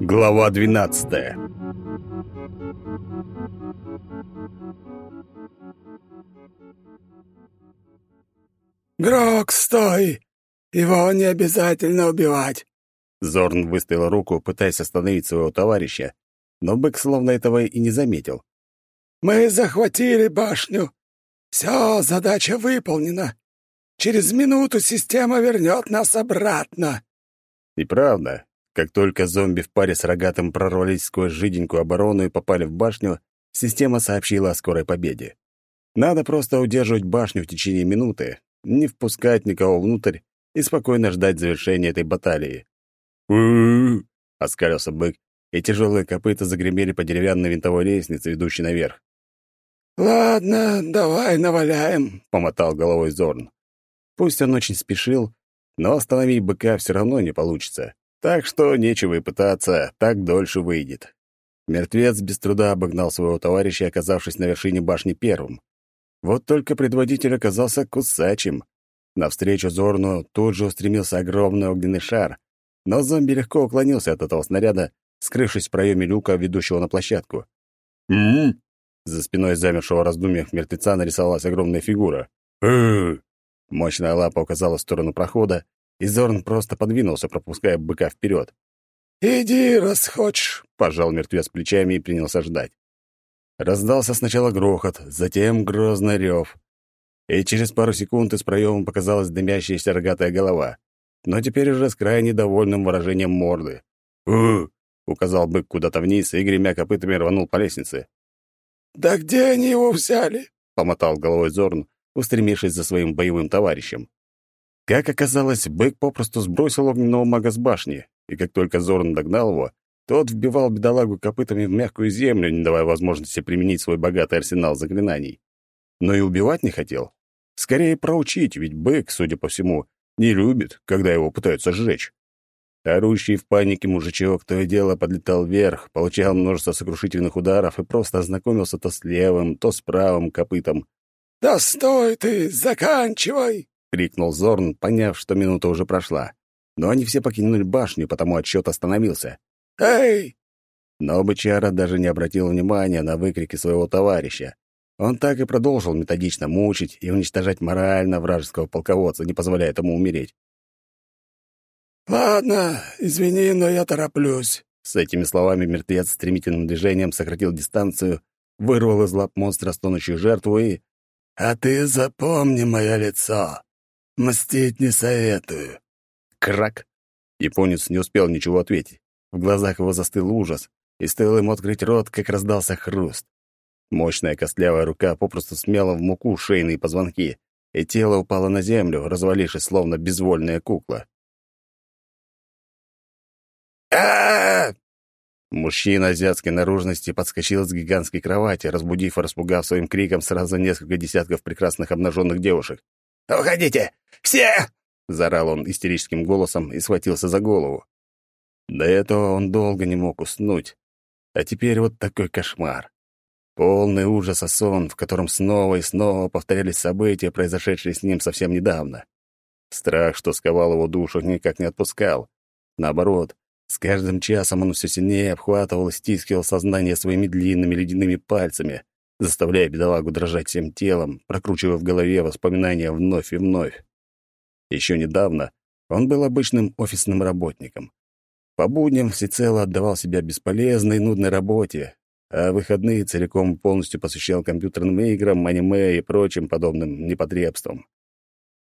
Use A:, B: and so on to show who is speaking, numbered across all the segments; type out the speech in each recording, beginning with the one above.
A: Глава двенадцатая
B: «Грок, стой! Его не обязательно убивать!»
A: Зорн выставил руку, пытаясь остановить своего товарища, но бык словно этого и не заметил.
B: «Мы захватили башню. Все, задача выполнена. Через минуту система вернет нас обратно».
A: И правда, как только зомби в паре с рогатым прорвались сквозь жиденькую оборону и попали в башню, система сообщила о скорой победе. Надо просто удерживать башню в течение минуты, не впускать никого внутрь и спокойно ждать завершения этой баталии. у оскалился бык, и тяжелые копыта загремели по деревянной винтовой лестнице, ведущей наверх.
B: «Ладно, давай наваляем», — помотал головой Зорн.
A: Пусть он очень спешил, но остановить быка все равно не получится. Так что нечего и пытаться, так дольше выйдет. Мертвец без труда обогнал своего товарища, оказавшись на вершине башни первым. Вот только предводитель оказался кусачим. Навстречу Зорну тут же устремился огромный огненный шар, но зомби легко уклонился от этого снаряда, скрывшись в проеме люка, ведущего на площадку. «М-м-м!» За спиной замершего раздумья мертвеца нарисовалась огромная фигура. «Э-э-э!» Мощная лапа указала в сторону прохода, и Зорн просто подвинулся, пропуская быка вперед.
B: «Иди, раз хочешь», —
A: пожал мертвец плечами и принялся ждать. Раздался сначала грохот, затем грозный рев. И через пару секунд из проема показалась дымящаяся рогатая голова, но теперь уже с крайне довольным выражением морды. «У!» — указал бык куда-то вниз и, гремя копытами, рванул по лестнице.
B: «Да где они его взяли?» — помотал головой Зорн, устремившись за своим боевым товарищем.
A: Как оказалось, бык попросту сбросил огненного мага с башни, и как только Зорн догнал его, тот вбивал бедолагу копытами в мягкую землю, не давая возможности применить свой богатый арсенал заклинаний. Но и убивать не хотел. Скорее проучить, ведь бык, судя по всему, не любит, когда его пытаются сжечь. Орущий в панике мужичок то и дело подлетал вверх, получал множество сокрушительных ударов и просто ознакомился то с левым, то с правым копытом.
B: «Да стой ты, заканчивай!»
A: — крикнул Зорн, поняв, что минута уже прошла. Но они все покинули башню, потому отсчет остановился.
B: «Эй!»
A: Но бычара даже не обратил внимания на выкрики своего товарища. Он так и продолжил методично мучить и уничтожать морально вражеского полководца, не позволяя ему умереть.
B: «Ладно, извини, но я тороплюсь».
A: С этими словами мертвец стремительным движением сократил дистанцию, вырвал из лап монстра стонущую жертву и...
B: «А ты запомни мое лицо. Мстить не советую».
A: Крак! Японец не успел ничего ответить. В глазах его застыл ужас, и стоило ему открыть рот, как раздался хруст. Мощная костлявая рука попросту смяла в муку шейные позвонки, и тело упало на землю, развалившись, словно безвольная кукла.
B: а
A: Мужчина азиатской наружности подскочил с гигантской кровати, разбудив и распугав своим криком сразу несколько десятков прекрасных обнаженных девушек.
B: «Уходите! Все!»
A: — заорал он истерическим голосом и схватился за голову. До этого он долго не мог уснуть. А теперь вот такой кошмар. Полный ужаса сон, в котором снова и снова повторялись события, произошедшие с ним совсем недавно. Страх, что сковал его душу, никак не отпускал. Наоборот, с каждым часом он все сильнее обхватывал и стискивал сознание своими длинными ледяными пальцами, заставляя бедолагу дрожать всем телом, прокручивая в голове воспоминания вновь и вновь. Еще недавно он был обычным офисным работником. По будням всецело отдавал себя бесполезной и нудной работе, а выходные целиком полностью посвящал компьютерным играм, аниме и прочим подобным непотребствам.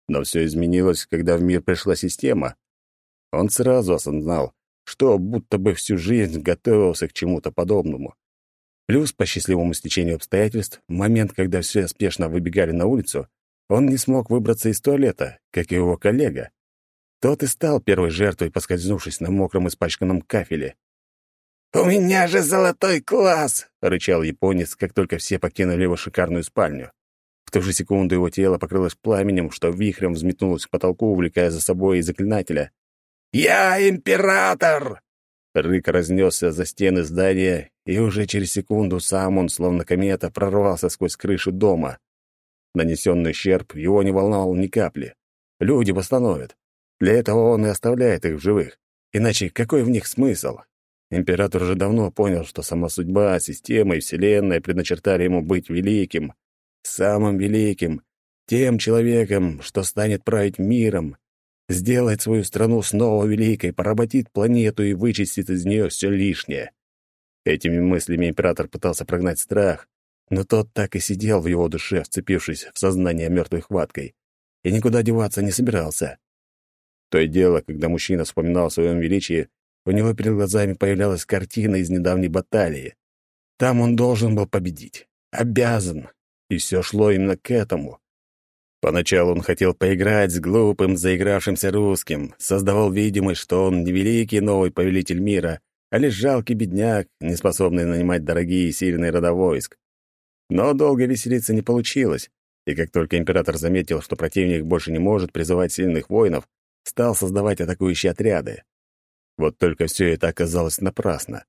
A: Но все изменилось, когда в мир пришла система. Он сразу осознал, что будто бы всю жизнь готовился к чему-то подобному. Плюс, по счастливому стечению обстоятельств, момент, когда все спешно выбегали на улицу, он не смог выбраться из туалета, как и его коллега. Тот и стал первой жертвой, поскользнувшись на мокром испачканном кафеле.
B: «У меня же золотой класс!»
A: — рычал японец, как только все покинули его шикарную спальню. В ту же секунду его тело покрылось пламенем, что вихрем взметнулось к потолку, увлекая за собой и заклинателя.
B: «Я император!»
A: Рык разнесся за стены здания, и уже через секунду сам он, словно комета, прорвался сквозь крышу дома. Нанесенный ущерб его не волновал ни капли. Люди восстановят. Для этого он и оставляет их в живых. Иначе какой в них смысл? Император уже давно понял, что сама судьба, система и Вселенная предначертали ему быть великим, самым великим, тем человеком, что станет править миром, сделает свою страну снова великой, поработит планету и вычистит из нее все лишнее. Этими мыслями император пытался прогнать страх, но тот так и сидел в его душе, вцепившись в сознание мертвой хваткой, и никуда деваться не собирался. То и дело, когда мужчина вспоминал о своем величии, у него перед глазами появлялась картина из недавней баталии. Там он должен был победить. Обязан. И все шло именно к этому. Поначалу он хотел поиграть с глупым, заигравшимся русским, создавал видимость, что он не великий новый повелитель мира, а лишь жалкий бедняк, не способный нанимать дорогие и сильные рода войск. Но долго веселиться не получилось, и как только император заметил, что противник больше не может призывать сильных воинов, стал создавать атакующие отряды. Вот только все это оказалось напрасно.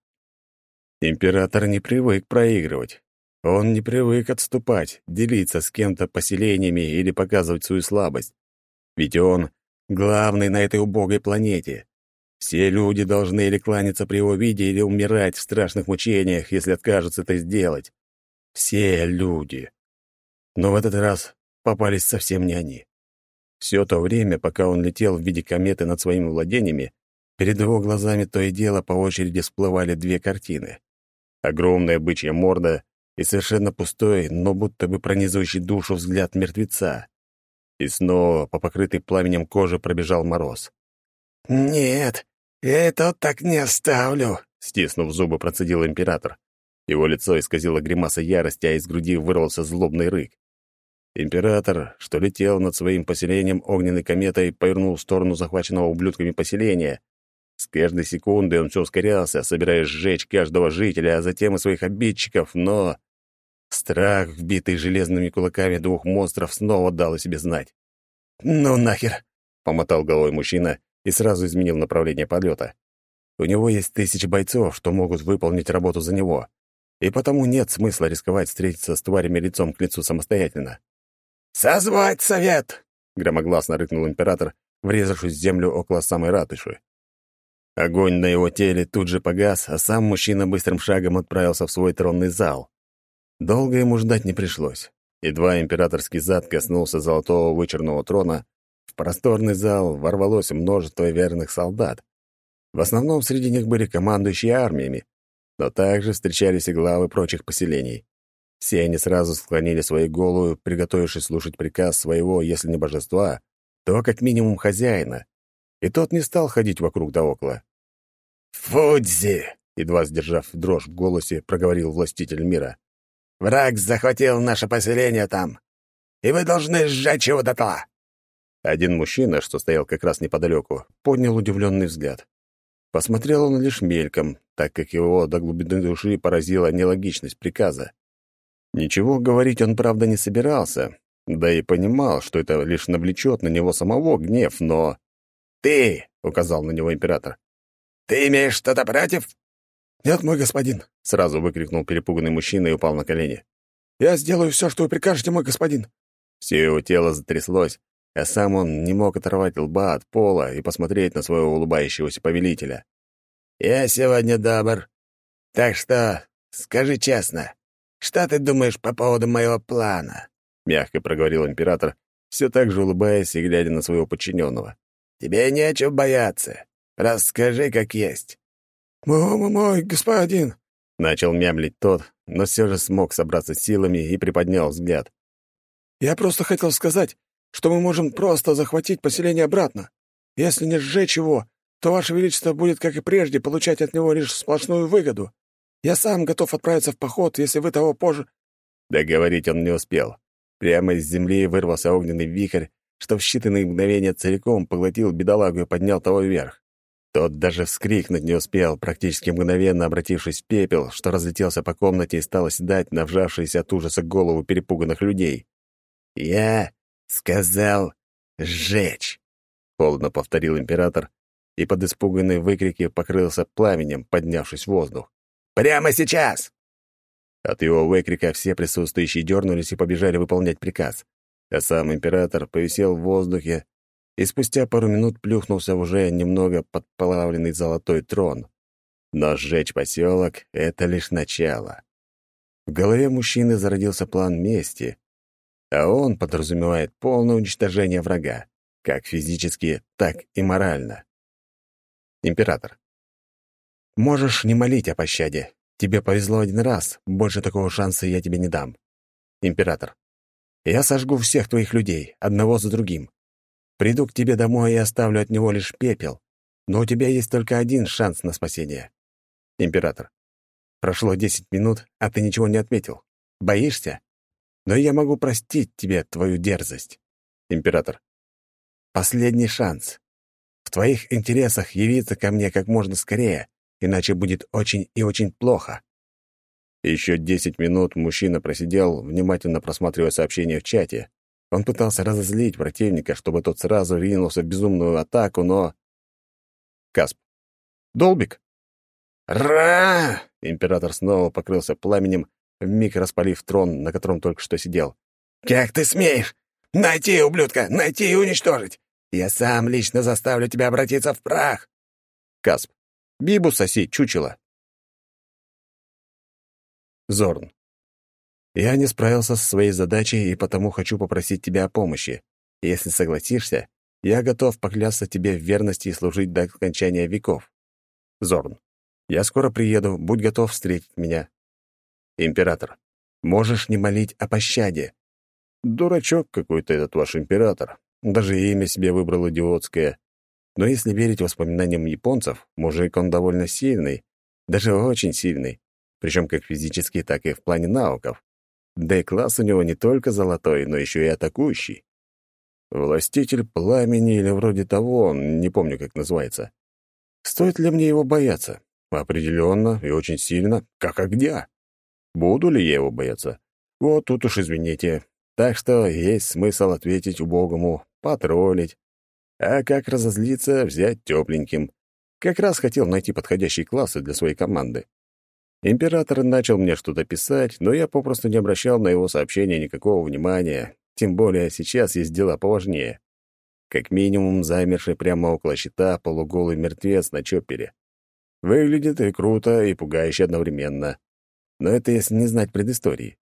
A: Император не привык проигрывать. Он не привык отступать, делиться с кем-то поселениями или показывать свою слабость. Ведь он главный на этой убогой планете. Все люди должны или кланяться при его виде, или умирать в страшных мучениях, если откажутся это сделать. Все люди. Но в этот раз попались совсем не они. Все то время, пока он летел в виде кометы над своими владениями, перед его глазами то и дело по очереди всплывали две картины. Огромная бычья морда и совершенно пустой, но будто бы пронизывающий душу взгляд мертвеца. И снова по покрытой пламенем кожи пробежал мороз.
B: «Нет, я это так не оставлю», — стиснув зубы, процедил император.
A: Его лицо исказило гримаса ярости, а из груди вырвался злобный рык. Император, что летел над своим поселением огненной кометой, повернул в сторону захваченного ублюдками поселения. С каждой секундой он все ускорялся, собираясь сжечь каждого жителя, а затем и своих обидчиков, но... Страх, вбитый железными кулаками двух монстров, снова дал о себе знать.
B: «Ну нахер!»
A: — помотал головой мужчина и сразу изменил направление полета. У него есть тысячи бойцов, что могут выполнить работу за него, и потому нет смысла рисковать встретиться с тварями лицом к лицу самостоятельно.
B: «Созвать совет!»
A: — громогласно рыкнул император, врезавшись в землю около самой ратыши. Огонь на его теле тут же погас, а сам мужчина быстрым шагом отправился в свой тронный зал. Долго ему ждать не пришлось. Едва императорский зад коснулся золотого вычерного трона, в просторный зал ворвалось множество верных солдат. В основном среди них были командующие армиями, но также встречались и главы прочих поселений. Все они сразу склонили свои головы, приготовившись слушать приказ своего, если не божества, то как минимум хозяина. И тот не стал ходить вокруг да около.
B: «Фудзи!»
A: — едва сдержав дрожь в голосе, проговорил властитель мира.
B: «Враг захватил наше поселение там, и вы должны сжечь его дотла!»
A: Один мужчина, что стоял как раз неподалеку, поднял удивленный взгляд. Посмотрел он лишь мельком, так как его до глубины души поразила нелогичность приказа. Ничего говорить он, правда, не собирался, да и понимал, что это лишь навлечет на него самого гнев, но...
B: «Ты!»
A: — указал на него император.
B: «Ты имеешь что-то против?»
C: «Нет, мой господин», —
A: сразу выкрикнул перепуганный мужчина и упал на колени.
C: «Я сделаю все, что вы прикажете, мой господин».
A: Все его тело затряслось, а сам он не мог оторвать лба от пола и посмотреть на своего улыбающегося повелителя.
B: «Я сегодня добр. Так что скажи честно, что ты думаешь по поводу моего плана?»
A: — мягко проговорил император, все так же улыбаясь и глядя на своего подчиненного.
B: «Тебе нечего бояться. Расскажи, как есть».
C: «Мой, мой господин!»
A: — начал мямлить тот, но все же смог собраться силами и приподнял взгляд.
C: «Я просто хотел сказать, что мы можем просто захватить поселение обратно. Если не сжечь его, то Ваше Величество будет, как и прежде, получать от него лишь сплошную выгоду. Я сам готов отправиться в поход, если вы того позже...»
A: Договорить он не успел. Прямо из земли вырвался огненный вихрь, что в считанные мгновения целиком поглотил бедолагу и поднял того вверх. Тот даже вскрикнуть не успел, практически мгновенно обратившись в пепел, что разлетелся по комнате и стал оседать на вжавшиеся от ужаса голову перепуганных людей.
B: «Я сказал сжечь», — холодно повторил император, и под испуганные выкрики покрылся пламенем, поднявшись в воздух. Прямо сейчас!»
A: От его выкрика все присутствующие дернулись и побежали выполнять приказ. А сам император повисел в воздухе, и спустя пару минут плюхнулся в уже немного подплавленный золотой трон. Но сжечь поселок — это лишь начало. В голове мужчины зародился план мести, а он подразумевает полное уничтожение врага, как физически, так и морально. Император. Можешь не молить о пощаде. Тебе повезло один раз, больше такого шанса я тебе не дам. Император. Я сожгу всех твоих людей, одного за другим. Приду к тебе домой и оставлю от него лишь пепел. Но у тебя есть только один шанс на спасение. Император. Прошло десять минут, а ты ничего не отметил. Боишься? Но я могу простить тебе твою дерзость. Император. Последний шанс. В твоих интересах явиться ко мне как можно скорее, иначе будет очень и очень плохо. Еще десять минут мужчина просидел, внимательно просматривая сообщения в чате. Он пытался разозлить противника, чтобы тот сразу ринулся в безумную атаку, но... Касп. «Долбик?» «Ра!» — император снова покрылся пламенем, вмиг распалив трон, на котором только что сидел. «Как ты смеешь? Найти, ублюдка! Найти и уничтожить! Я сам лично заставлю тебя обратиться в прах!» Касп. «Бибу соси, чучело!» Зорн. Я не справился со своей задачей и потому хочу попросить тебя о помощи. Если согласишься, я готов поклясться тебе в верности и служить до окончания веков. Зорн. Я скоро приеду, будь готов встретить меня. Император. Можешь не молить о пощаде. Дурачок какой-то этот ваш император. Даже имя себе выбрал идиотское. Но если верить воспоминаниям японцев, мужик он довольно сильный, даже очень сильный причем как физически, так и в плане навыков. Да и класс у него не только золотой, но еще и атакующий. Властитель пламени или вроде того, не помню, как называется. Стоит ли мне его бояться? Определенно и очень сильно, как огня. Буду ли я его бояться? Вот тут уж извините. Так что есть смысл ответить убогому, потроллить. А как разозлиться, взять тепленьким. Как раз хотел найти подходящие классы для своей команды. Император начал мне что-то писать, но я попросту не обращал на его сообщения никакого внимания, тем более сейчас есть дела поважнее. Как минимум, замерший прямо около щита полуголый мертвец на чоппере. Выглядит и круто, и пугающе одновременно. Но это если не знать предыстории.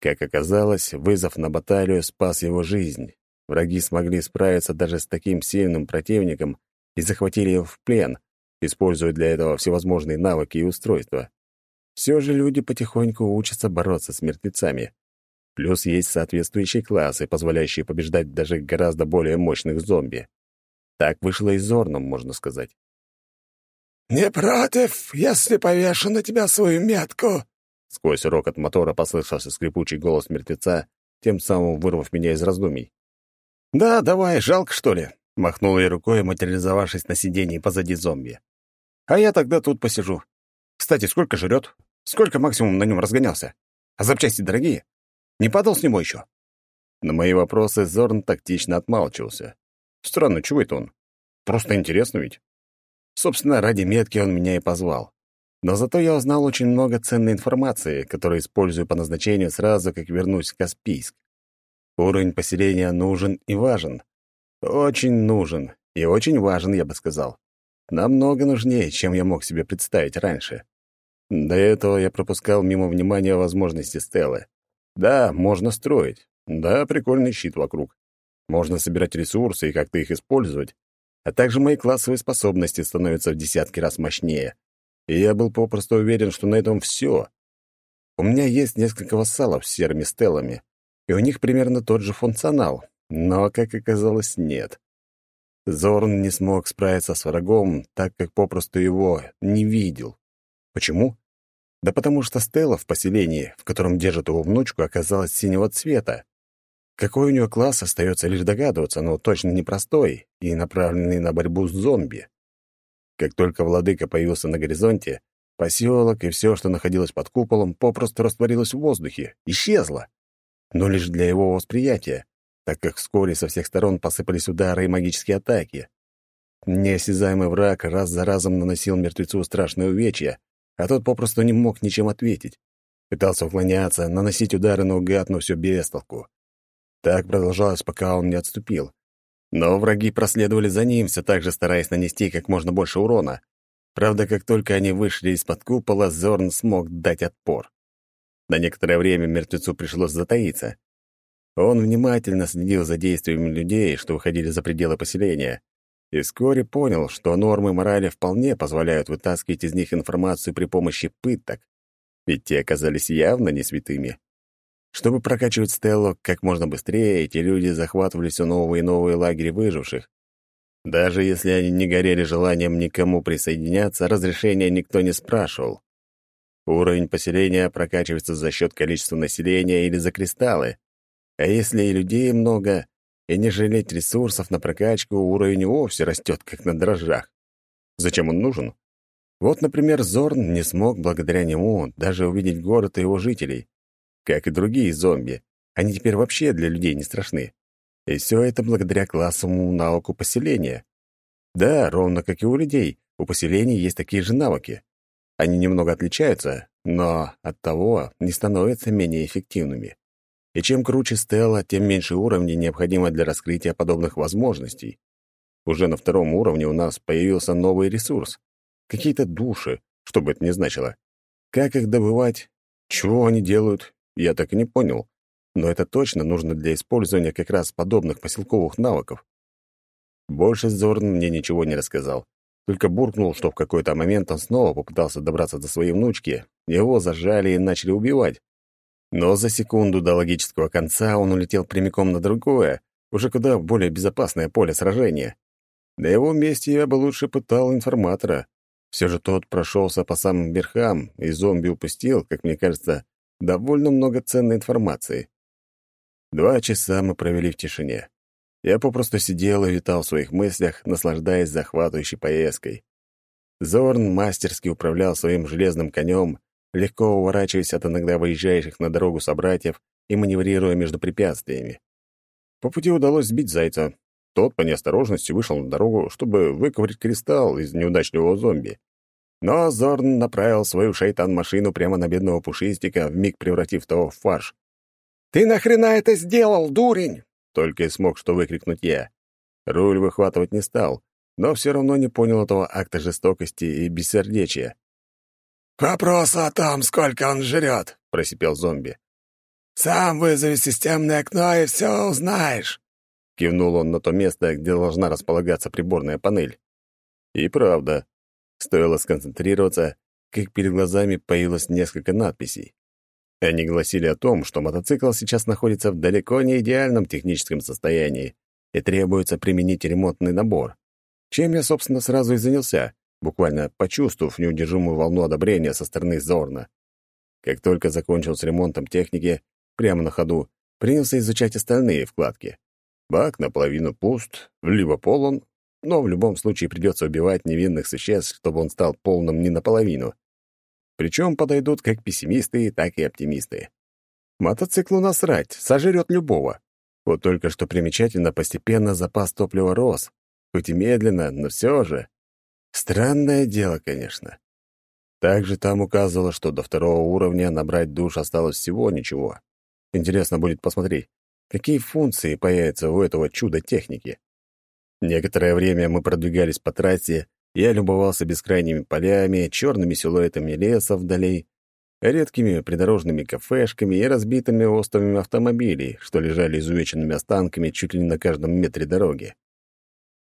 A: Как оказалось, вызов на баталию спас его жизнь. Враги смогли справиться даже с таким сильным противником и захватили его в плен, используя для этого всевозможные навыки и устройства. Все же люди потихоньку учатся бороться с мертвецами. Плюс есть соответствующие классы, позволяющие побеждать даже гораздо более мощных зомби. Так вышло и Зорном, можно сказать.
C: «Не против, если повешу на тебя свою метку?»
A: Сквозь рокот мотора послышался скрипучий голос мертвеца, тем самым вырвав меня из раздумий. «Да, давай, жалко, что ли?» — махнул я рукой, материализовавшись на сиденье позади зомби. «А я тогда тут посижу. Кстати, сколько жрет? Сколько максимум на нем разгонялся? А запчасти дорогие? Не падал с него еще?» На мои вопросы Зорн тактично отмалчивался. Странно, чего это он? Просто интересно ведь. Собственно, ради метки он меня и позвал. Но зато я узнал очень много ценной информации, которую использую по назначению сразу, как вернусь в Каспийск. Уровень поселения нужен и важен. Очень нужен и очень важен, я бы сказал. Намного нужнее, чем я мог себе представить раньше. До этого я пропускал мимо внимания возможности Стеллы. Да, можно строить. Да, прикольный щит вокруг. Можно собирать ресурсы и как-то их использовать. А также мои классовые способности становятся в десятки раз мощнее. И я был попросту уверен, что на этом все. У меня есть несколько вассалов с серыми стеллами, и у них примерно тот же функционал. Но, как оказалось, нет. Зорн не смог справиться с врагом, так как попросту его не видел. Почему? Да потому что Стелла в поселении, в котором держит его внучку, оказалась синего цвета. Какой у нее класс, остается лишь догадываться, но точно непростой и направленный на борьбу с зомби. Как только владыка появился на горизонте, поселок и все, что находилось под куполом, попросту растворилось в воздухе, исчезло. Но лишь для его восприятия, так как вскоре со всех сторон посыпались удары и магические атаки. Неосязаемый враг раз за разом наносил мертвецу страшные увечья, а тот попросту не мог ничем ответить. Пытался уклоняться, наносить удары наугад, но все без. Так продолжалось, пока он не отступил. Но враги проследовали за ним, все так же стараясь нанести как можно больше урона. Правда, как только они вышли из-под купола, Зорн смог дать отпор. На некоторое время мертвецу пришлось затаиться. Он внимательно следил за действиями людей, что выходили за пределы поселения, и вскоре понял, что нормы морали вполне позволяют вытаскивать из них информацию при помощи пыток, ведь те оказались явно не святыми. Чтобы прокачивать Стеллу как можно быстрее, эти люди захватывали все новые и новые лагеря выживших. Даже если они не горели желанием никому присоединяться, разрешения никто не спрашивал. Уровень поселения прокачивается за счет количества населения или за кристаллы. А если и людей много, и не жалеть ресурсов на прокачку, уровень вовсе растет, как на дрожжах. Зачем он нужен? Вот, например, Зорн не смог благодаря нему даже увидеть город и его жителей. Как и другие зомби, они теперь вообще для людей не страшны. И все это благодаря классовому навыку поселения. Да, ровно как и у людей, у поселений есть такие же навыки. Они немного отличаются, но оттого не становятся менее эффективными. И чем круче Стелла, тем меньше уровней необходимо для раскрытия подобных возможностей. Уже на втором уровне у нас появился новый ресурс. Какие-то души, что бы это ни значило. Как их добывать? Чего они делают? Я так и не понял. Но это точно нужно для использования как раз подобных поселковых навыков. Больше Зорн мне ничего не рассказал. Только буркнул, что в какой-то момент он снова попытался добраться до своей внучки. Его зажали и начали убивать. Но за секунду до логического конца он улетел прямиком на другое, уже куда более безопасное поле сражения. На его месте я бы лучше пытал информатора. Все же тот прошелся по самым верхам, и зомби упустил, как мне кажется, довольно много ценной информации. Два часа мы провели в тишине. Я попросту сидел и витал в своих мыслях, наслаждаясь захватывающей поездкой. Зорн мастерски управлял своим железным конем, легко уворачиваясь от иногда выезжающих на дорогу собратьев и маневрируя между препятствиями. По пути удалось сбить зайца. Тот по неосторожности вышел на дорогу, чтобы выковырять кристалл из неудачливого зомби. Но Зорн направил свою шайтан-машину прямо на бедного пушистика, вмиг превратив того в фарш.
C: «Ты нахрена это сделал, дурень?»
A: Только и смог что выкрикнуть я. Руль выхватывать не стал, но все равно не понял этого акта жестокости и бессердечия.
B: «Вопрос о том, сколько он жрет», — просипел зомби. «Сам вызови системное окно, и все узнаешь».
A: Кивнул он на то место, где должна располагаться приборная панель. И правда, стоило сконцентрироваться, как перед глазами появилось несколько надписей. Они гласили о том, что мотоцикл сейчас находится в далеко не идеальном техническом состоянии и требуется применить ремонтный набор. Чем я, собственно, сразу и занялся, буквально почувствовав неудержимую волну одобрения со стороны Зорна. Как только закончил с ремонтом техники, прямо на ходу, принялся изучать остальные вкладки. Бак наполовину пуст, либо полон, но в любом случае придется убивать невинных существ, чтобы он стал полным не наполовину. Причем подойдут как пессимисты, так и оптимисты. Мотоциклу насрать, сожрет любого. Вот только что примечательно, постепенно запас топлива рос. Хоть и медленно, но все же. Странное дело, конечно. Также там указывало, что до второго уровня набрать душ осталось всего ничего. Интересно будет посмотреть, какие функции появятся у этого чуда техники. Некоторое время мы продвигались по трассе, я любовался бескрайними полями, черными силуэтами леса вдали, редкими придорожными кафешками и разбитыми островами автомобилей, что лежали изувеченными останками чуть ли не на каждом метре дороги.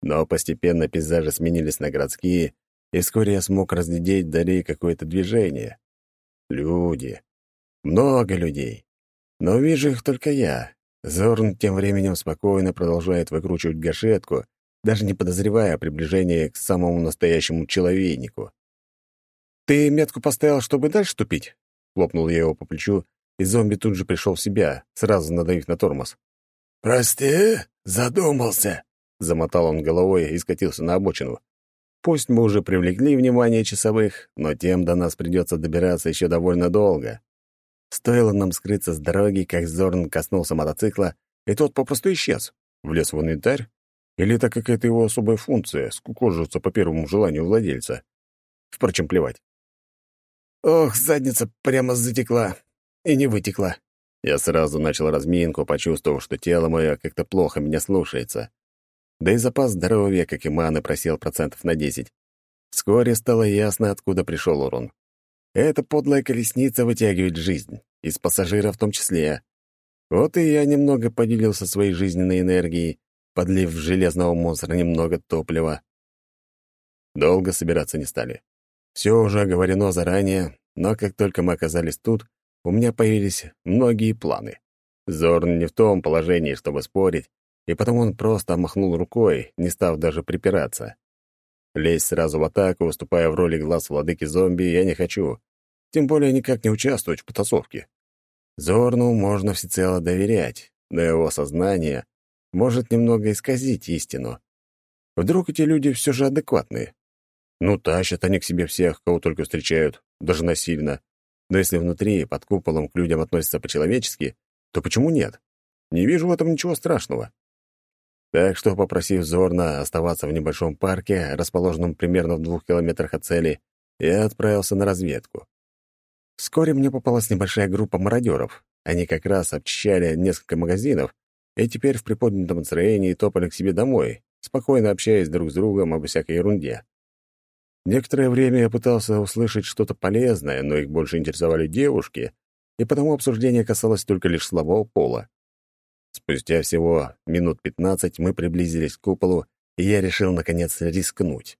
A: Но постепенно пейзажи сменились на городские, и вскоре я смог разглядеть вдали какое-то движение. Люди. Много людей. Но вижу их только я. Зорн тем временем спокойно продолжает выкручивать гашетку, даже не подозревая о приближении к самому настоящему человейнику. «Ты метку поставил, чтобы дальше тупить?» Хлопнул я его по плечу, и зомби тут же пришел в себя, сразу надавив на тормоз.
B: «Прости, задумался»,
A: Замотал он головой и скатился на обочину. Пусть мы уже привлекли внимание часовых, но тем до нас придется добираться еще довольно долго. Стоило нам скрыться с дороги, как Зорн коснулся мотоцикла, и тот попросту исчез. Влез в инвентарь? Или это какая-то его особая функция — скукожиться по первому желанию владельца? Впрочем, плевать.
C: Ох, задница прямо затекла. И не вытекла.
A: Я сразу начал разминку, почувствовав, что тело мое как-то плохо меня слушается. Да и запас здоровья, как и маны, просел процентов на 10. Вскоре стало ясно, откуда пришел урон. Эта подлая колесница вытягивает жизнь, из пассажира в том числе. Вот и я немного поделился своей жизненной энергией, подлив в железного монстра немного топлива. Долго собираться не стали. Все уже оговорено заранее, но как только мы оказались тут, у меня появились многие планы. Зорн не в том положении, чтобы спорить, и потому он просто махнул рукой, не став даже припираться. Лезть сразу в атаку, выступая в роли глаз владыки зомби, я не хочу. Тем более никак не участвовать в потасовке. Зорну можно всецело доверять, но его сознание может немного исказить истину. Вдруг эти люди все же адекватные? Ну, тащат они к себе всех, кого только встречают, даже насильно. Но если внутри, под куполом, к людям относятся по-человечески, то почему нет? Не вижу в этом ничего страшного. Так что, попросив Зорна оставаться в небольшом парке, расположенном примерно в двух километрах от цели, я отправился на разведку. Вскоре мне попалась небольшая группа мародеров. Они как раз обчищали несколько магазинов и теперь в приподнятом настроении топали к себе домой, спокойно общаясь друг с другом обо всякой ерунде. Некоторое время я пытался услышать что-то полезное, но их больше интересовали девушки, и потому обсуждение касалось только лишь слова пола. Спустя всего минут пятнадцать мы приблизились к куполу, и я решил, наконец, рискнуть.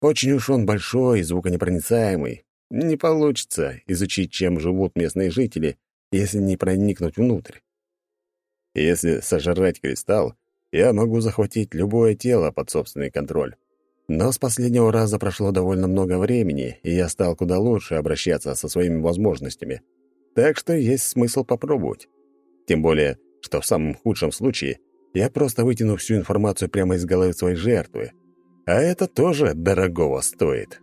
A: Очень уж он большой и звуконепроницаемый. Не получится изучить, чем живут местные жители, если не проникнуть внутрь. Если сожрать кристалл, я могу захватить любое тело под собственный контроль. Но с последнего раза прошло довольно много времени, и я стал куда лучше обращаться со своими возможностями. Так что есть смысл попробовать. Тем более, что в самом худшем случае я просто вытяну всю информацию прямо из головы своей жертвы. А это тоже дорогого стоит.